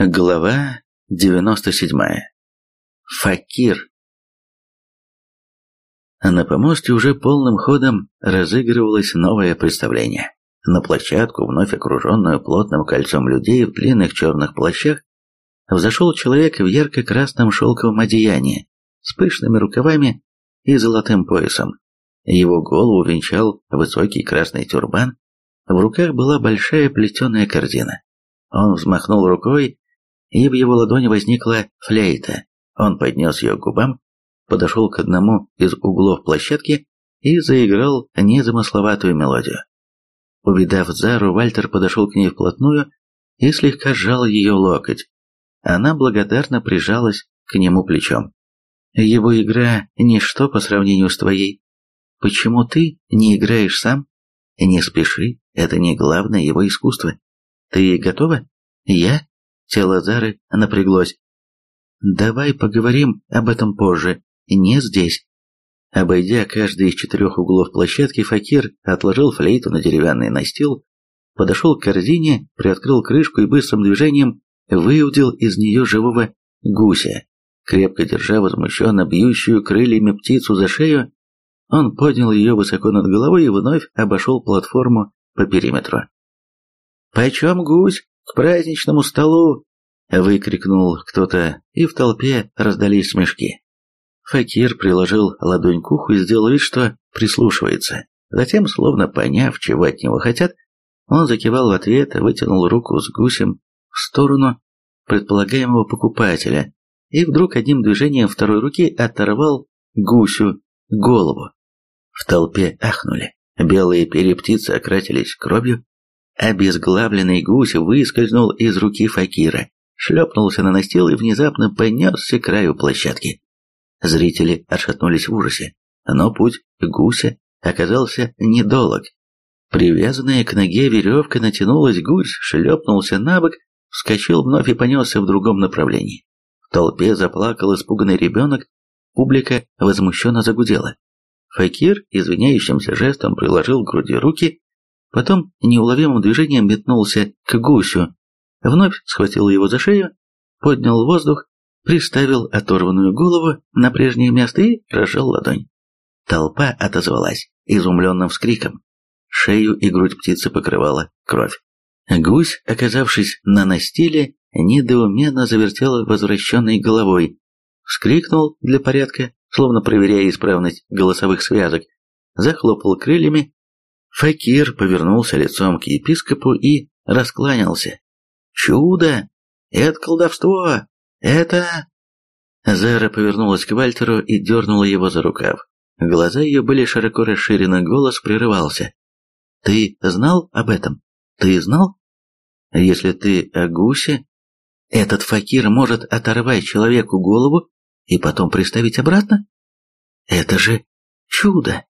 Глава 97. Факир. На помосте уже полным ходом разыгрывалось новое представление. На площадку, вновь окруженную плотным кольцом людей в длинных черных плащах, взошел человек в ярко-красном шелковом одеянии, с пышными рукавами и золотым поясом. Его голову венчал высокий красный тюрбан, в руках была большая плетеная корзина. Он взмахнул рукой, и в его ладони возникла флейта. Он поднес ее к губам, подошел к одному из углов площадки и заиграл незамысловатую мелодию. Увидав Зару, Вальтер подошел к ней вплотную и слегка сжал ее локоть. Она благодарно прижалась к нему плечом. «Его игра – ничто по сравнению с твоей. Почему ты не играешь сам? Не спеши, это не главное его искусство. Ты готова? Я Тело Зары напряглось. «Давай поговорим об этом позже, не здесь». Обойдя каждый из четырех углов площадки, Факир отложил флейту на деревянный настил, подошел к корзине, приоткрыл крышку и быстрым движением выудил из нее живого гуся. Крепко держа возмущенно бьющую крыльями птицу за шею, он поднял ее высоко над головой и вновь обошел платформу по периметру. «Почем гусь?» к праздничному столу!» — выкрикнул кто-то, и в толпе раздались смешки. Факир приложил ладонь к уху и сделал вид, что прислушивается. Затем, словно поняв, чего от него хотят, он закивал в ответ, вытянул руку с гусем в сторону предполагаемого покупателя и вдруг одним движением второй руки оторвал гусю голову. В толпе ахнули. Белые перья птицы окрасились кровью, Обезглавленный гусь выскользнул из руки Факира, шлепнулся на настил и внезапно понесся к краю площадки. Зрители отшатнулись в ужасе, но путь гуся оказался недолг. Привязанная к ноге веревка натянулась, гусь шлепнулся на бок, вскочил вновь и понесся в другом направлении. В толпе заплакал испуганный ребенок, публика возмущенно загудела. Факир извиняющимся жестом приложил к груди руки Потом неуловимым движением метнулся к гусю, вновь схватил его за шею, поднял воздух, приставил оторванную голову на прежнее место и разжал ладонь. Толпа отозвалась изумленным вскриком. Шею и грудь птицы покрывала кровь. Гусь, оказавшись на настиле, недоуменно завертел возвращенной головой, вскрикнул для порядка, словно проверяя исправность голосовых связок, захлопал крыльями Факир повернулся лицом к епископу и раскланялся. «Чудо! Это колдовство! Это...» Зара повернулась к Вальтеру и дернула его за рукав. Глаза ее были широко расширены, голос прерывался. «Ты знал об этом? Ты знал? Если ты о гусе, этот факир может оторвать человеку голову и потом приставить обратно? Это же чудо!»